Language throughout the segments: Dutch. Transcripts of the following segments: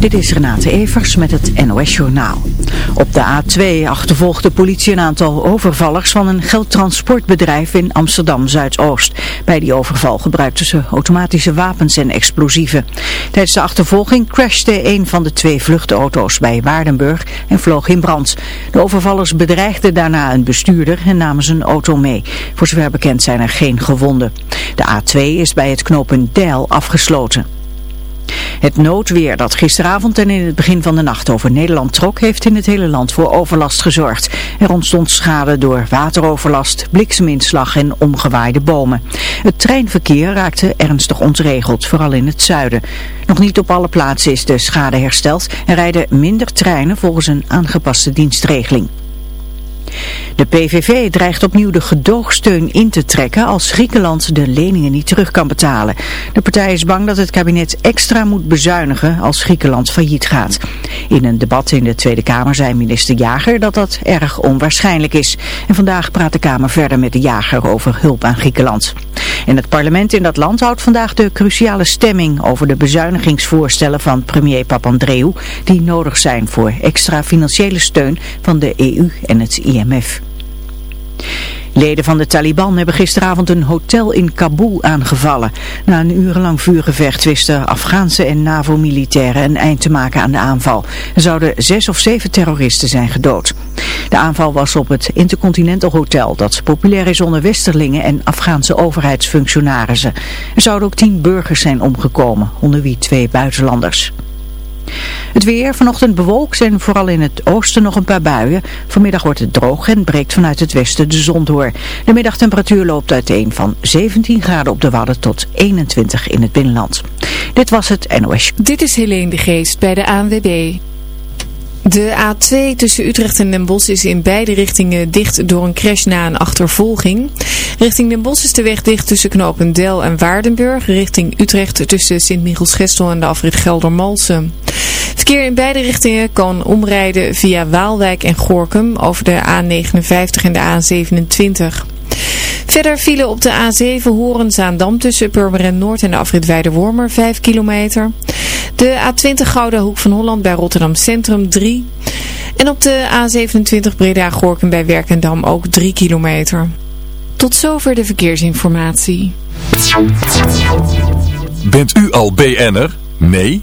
Dit is Renate Evers met het NOS Journaal. Op de A2 achtervolgt de politie een aantal overvallers van een geldtransportbedrijf in Amsterdam Zuidoost. Bij die overval gebruikten ze automatische wapens en explosieven. Tijdens de achtervolging crashte een van de twee vluchtauto's bij Waardenburg en vloog in brand. De overvallers bedreigden daarna een bestuurder en namen zijn auto mee. Voor zover bekend zijn er geen gewonden. De A2 is bij het knooppunt Deil afgesloten. Het noodweer dat gisteravond en in het begin van de nacht over Nederland trok, heeft in het hele land voor overlast gezorgd. Er ontstond schade door wateroverlast, blikseminslag en omgewaaide bomen. Het treinverkeer raakte ernstig ontregeld, vooral in het zuiden. Nog niet op alle plaatsen is de schade hersteld en rijden minder treinen volgens een aangepaste dienstregeling. De PVV dreigt opnieuw de gedoogsteun in te trekken als Griekenland de leningen niet terug kan betalen. De partij is bang dat het kabinet extra moet bezuinigen als Griekenland failliet gaat. In een debat in de Tweede Kamer zei minister Jager dat dat erg onwaarschijnlijk is. En vandaag praat de Kamer verder met de Jager over hulp aan Griekenland. En het parlement in dat land houdt vandaag de cruciale stemming over de bezuinigingsvoorstellen van premier Papandreou die nodig zijn voor extra financiële steun van de EU en het IMF. Leden van de Taliban hebben gisteravond een hotel in Kabul aangevallen. Na een urenlang vuurgevecht wisten Afghaanse en NAVO-militairen een eind te maken aan de aanval. Er zouden zes of zeven terroristen zijn gedood. De aanval was op het Intercontinental Hotel dat populair is onder Westerlingen en Afghaanse overheidsfunctionarissen. Er zouden ook tien burgers zijn omgekomen, onder wie twee buitenlanders. Het weer vanochtend bewolkt en vooral in het oosten nog een paar buien. Vanmiddag wordt het droog en breekt vanuit het westen de zon door. De middagtemperatuur loopt uiteen van 17 graden op de Wadden tot 21 in het binnenland. Dit was het NOS. Dit is Helene de Geest bij de ANWB. De A2 tussen Utrecht en Den Bosch is in beide richtingen dicht door een crash na een achtervolging. Richting Den Bosch is de weg dicht tussen Knopendel en Waardenburg. Richting Utrecht tussen Sint-Michels-Gestel en de afrit Geldermalsen. Verkeer in beide richtingen kan omrijden via Waalwijk en Gorkum over de A59 en de A27. Verder vielen op de A7 Horen-Zaandam tussen Purmerend Noord en de afrit Weidewormer 5 kilometer. De A20 Gouden Hoek van Holland bij Rotterdam Centrum 3. En op de A27 Breda-Gorkum bij Werkendam ook 3 kilometer. Tot zover de verkeersinformatie. Bent u al BN'er? Nee?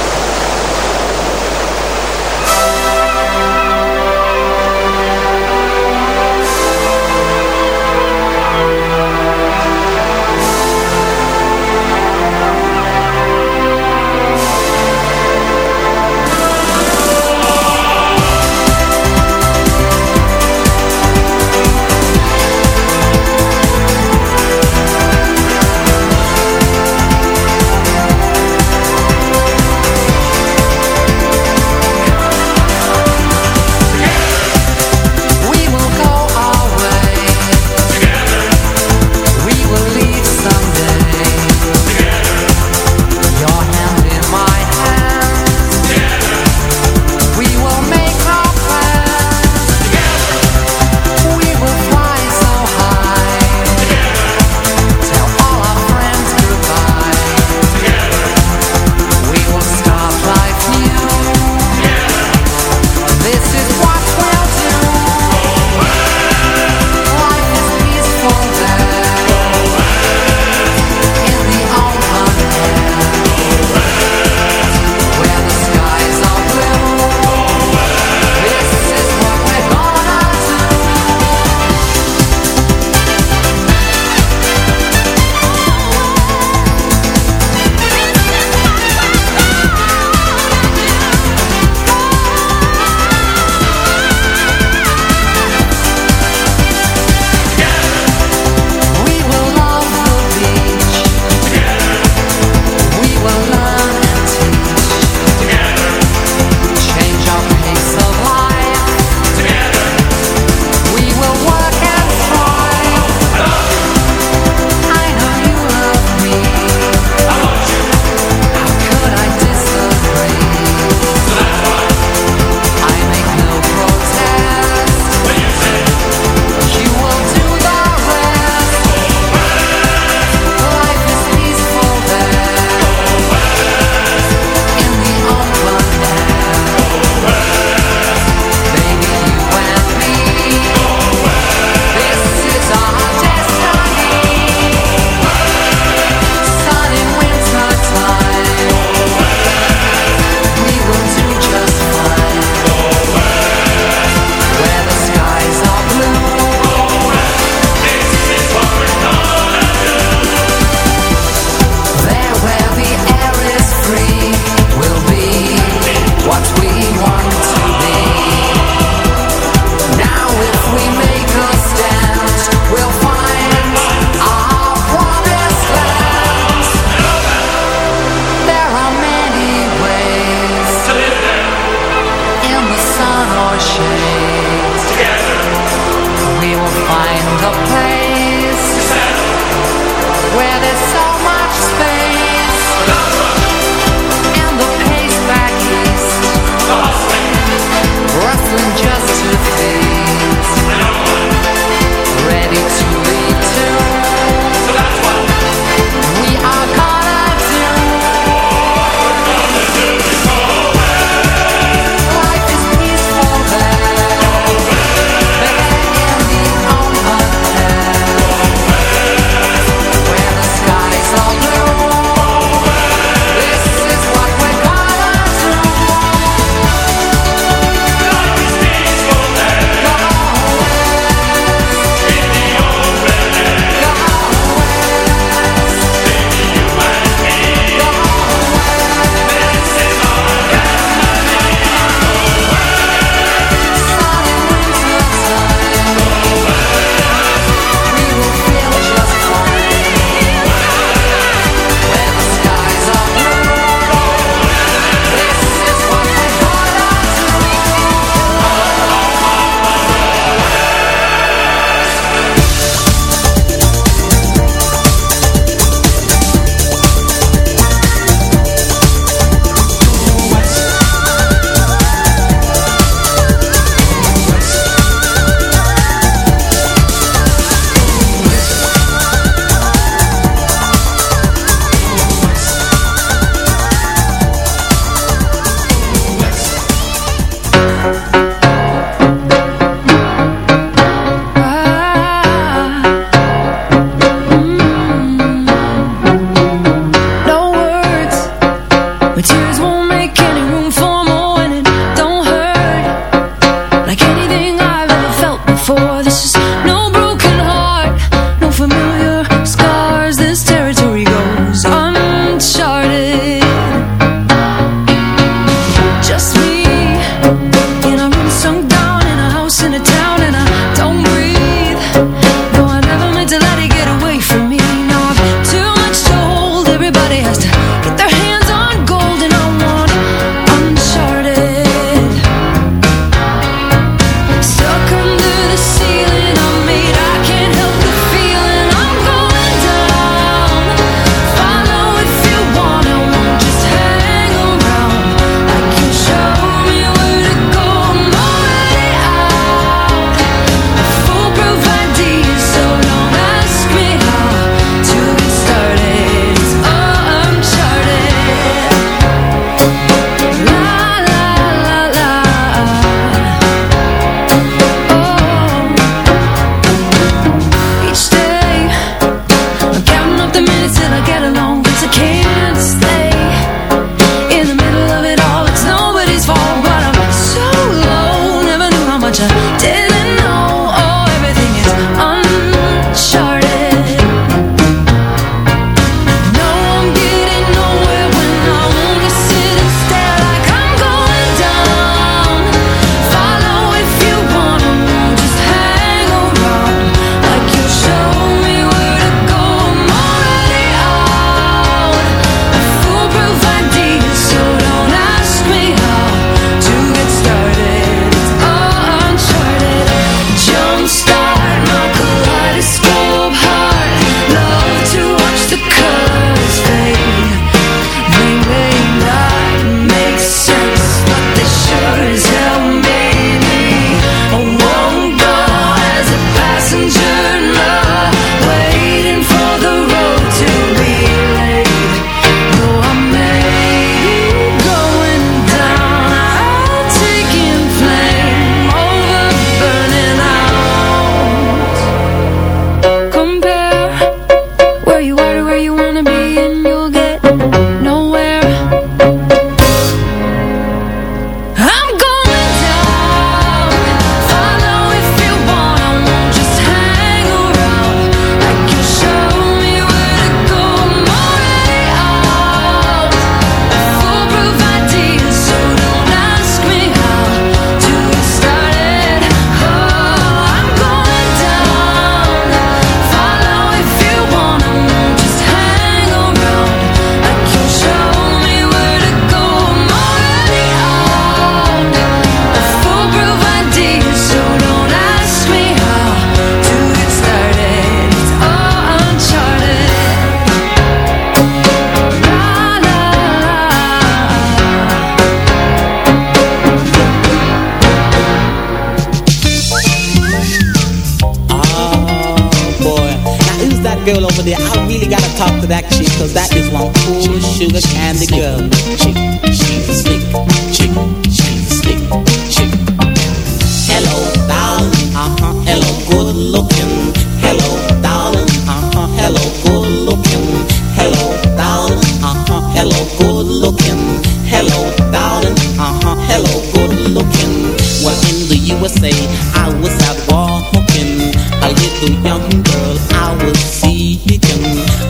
I was out walking, a little young girl I was.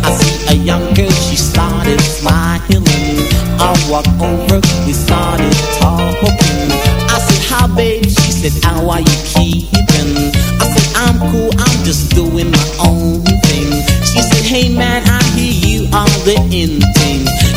I see a young girl, she started smiling. I walked over, we started talking. I said, hi she said, how are you keeping? I said, I'm cool, I'm just doing my own thing. She said, hey man, I hear you are the ending."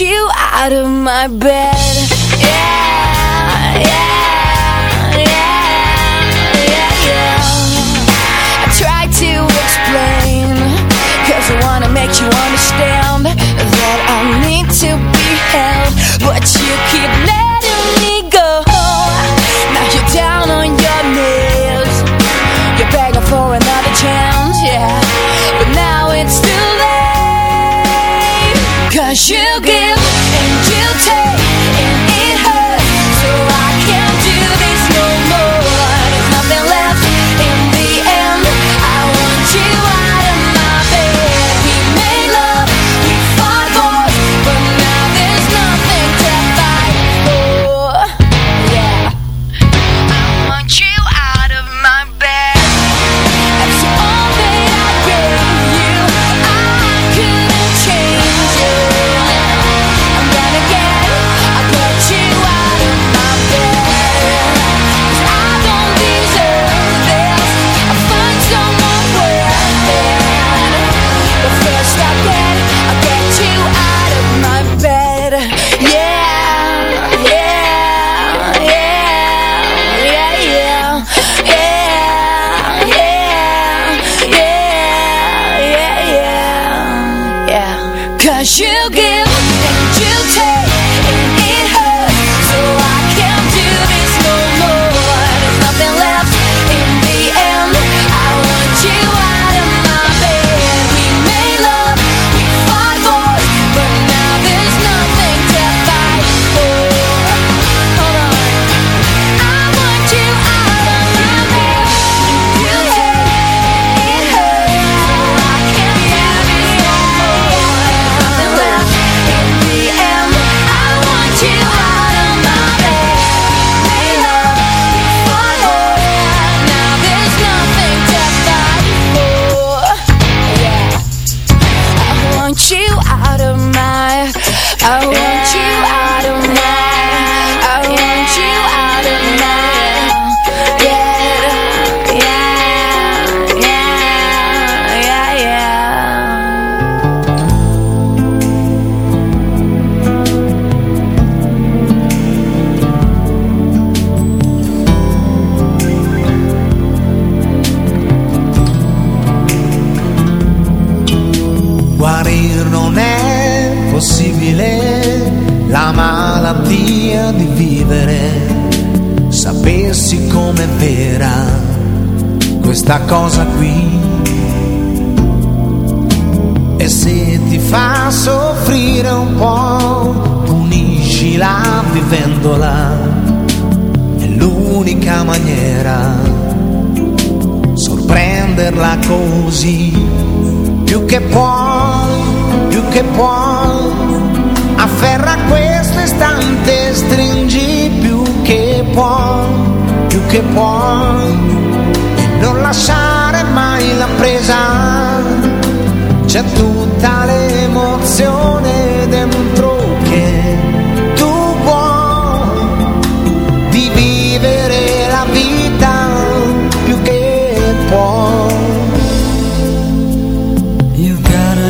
you out of my bed.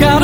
got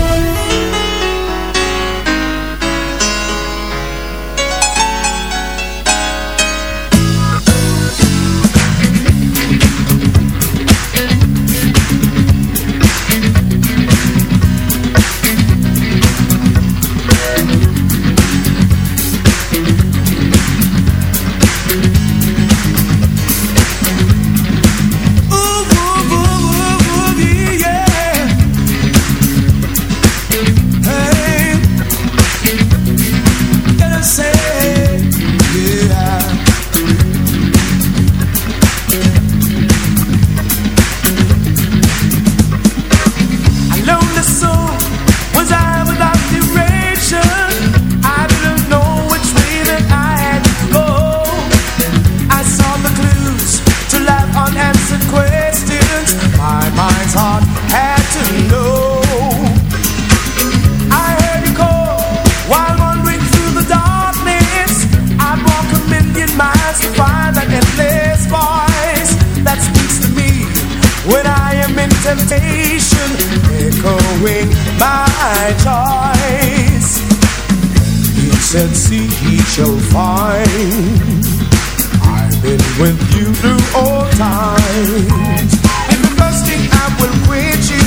I've been with you through all times And the first thing I will quit you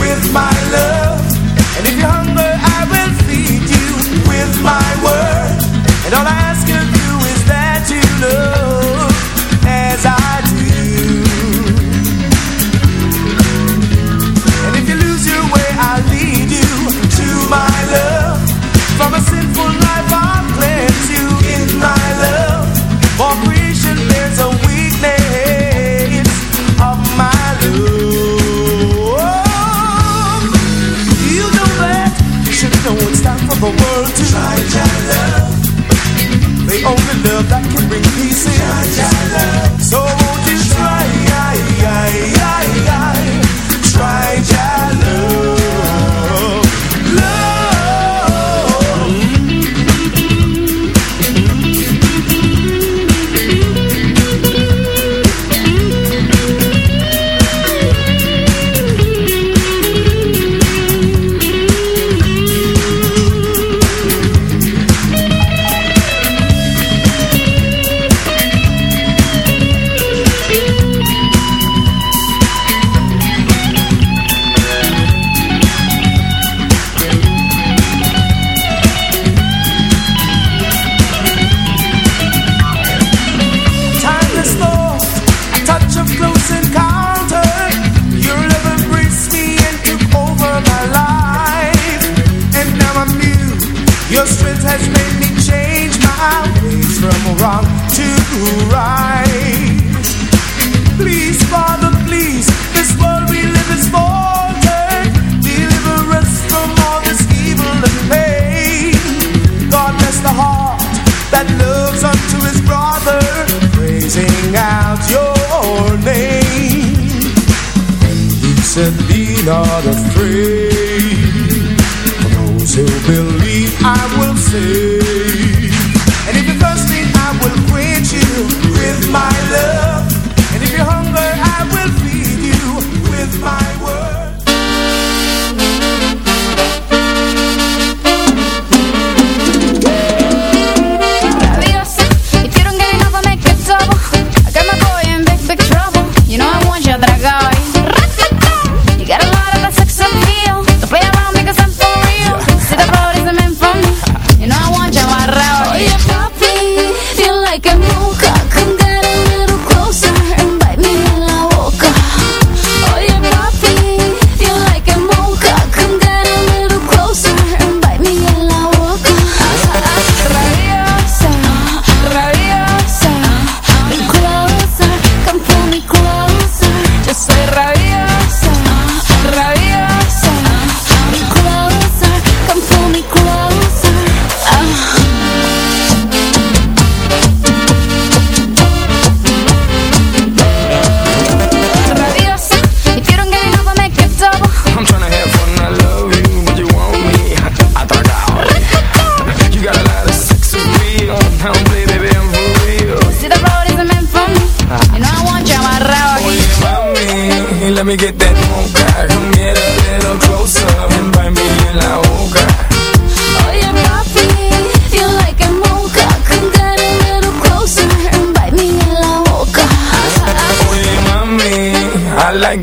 With my love. And if you're hungry I will feed you With my word. And all I ask of you is that you love love that can bring peace in. not a free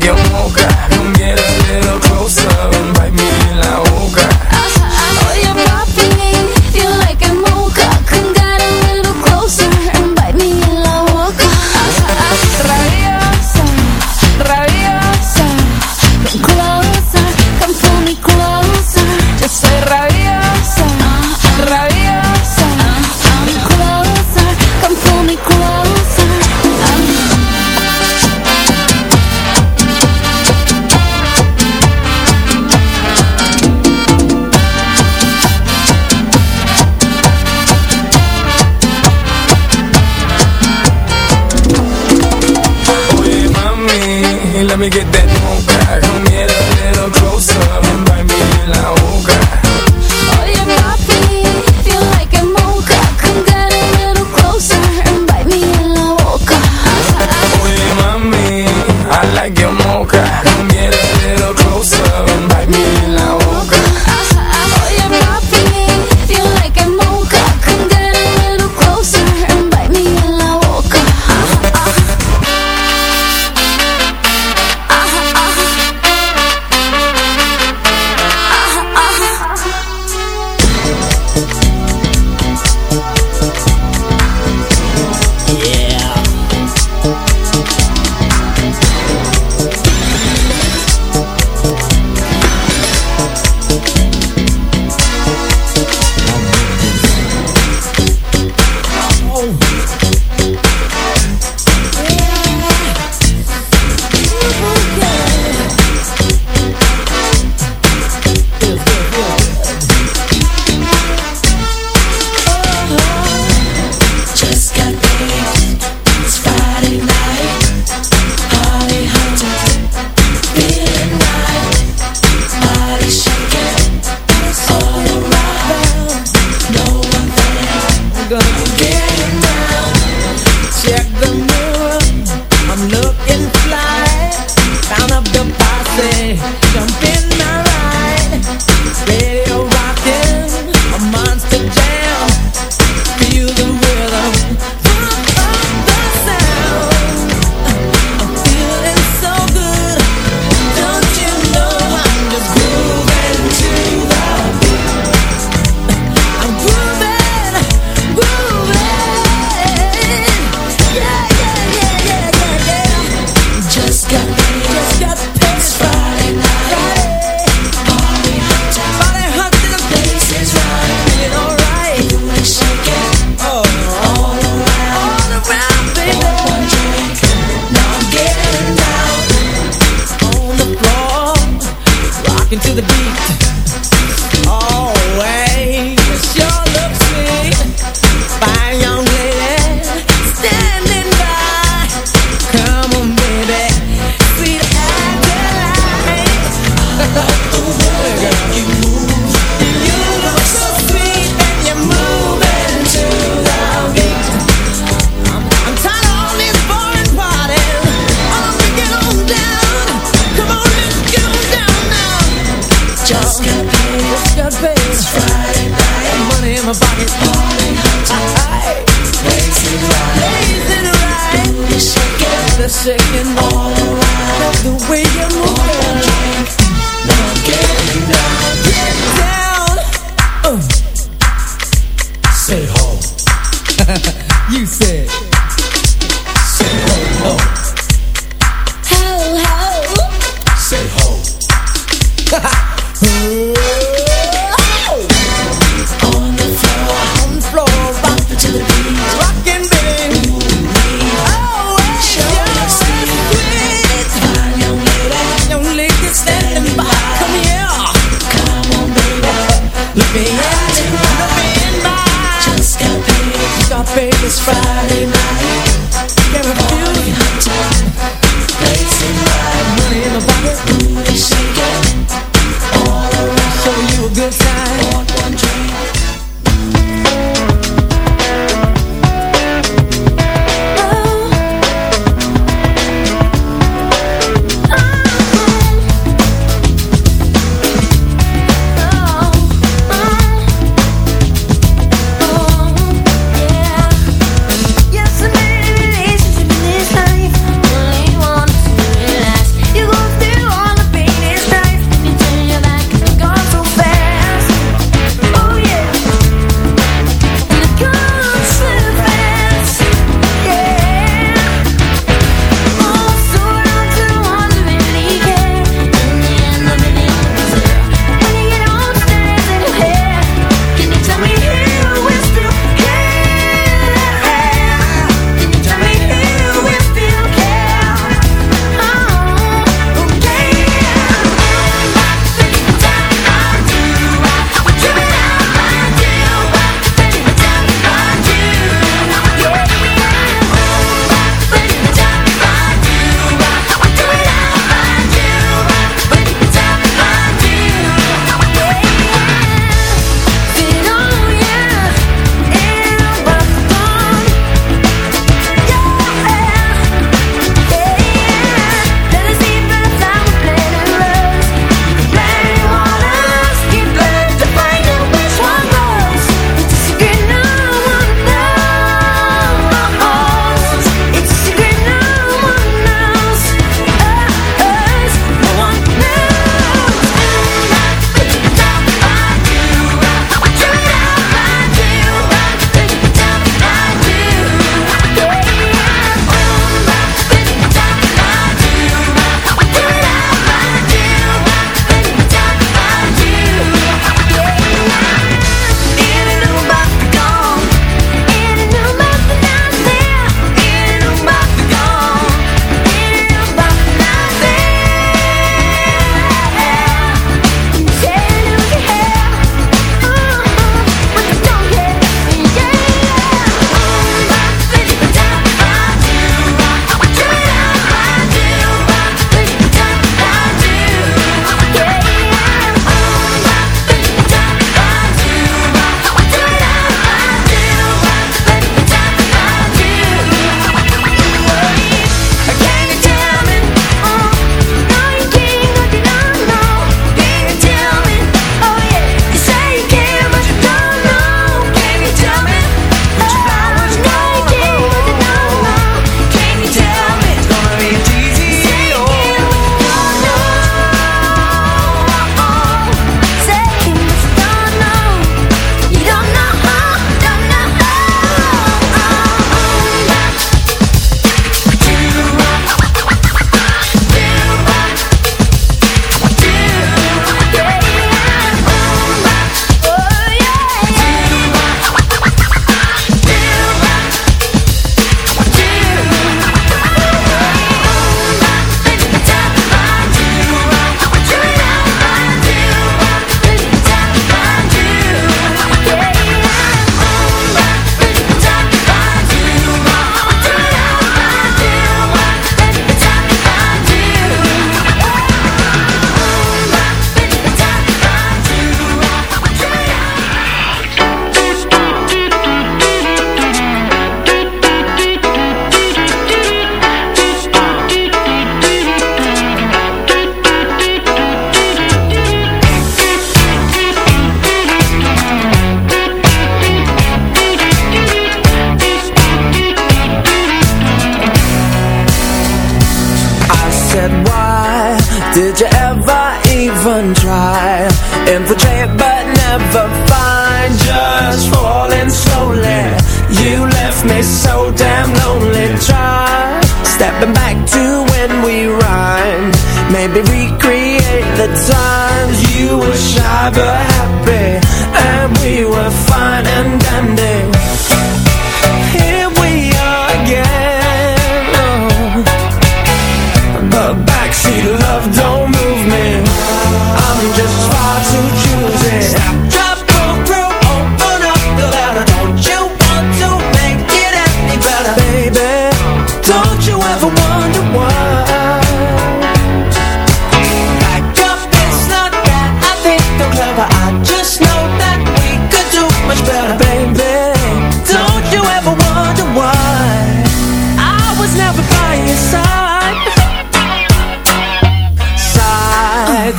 thank. second more.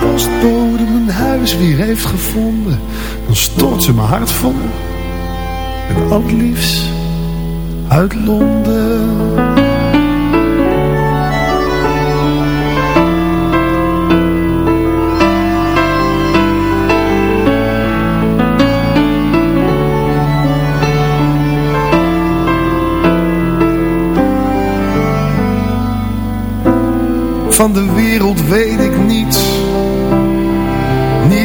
postbode mijn huis weer heeft gevonden, dan stort ze mijn hart vol met al liefst uit Londen. Van de wereld weet ik niets.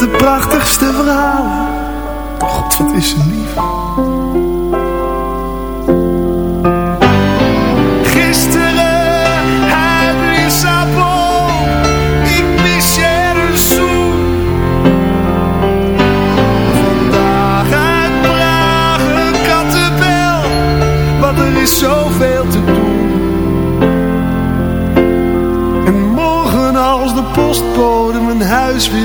De prachtigste verhalen. God, wat is ze lief.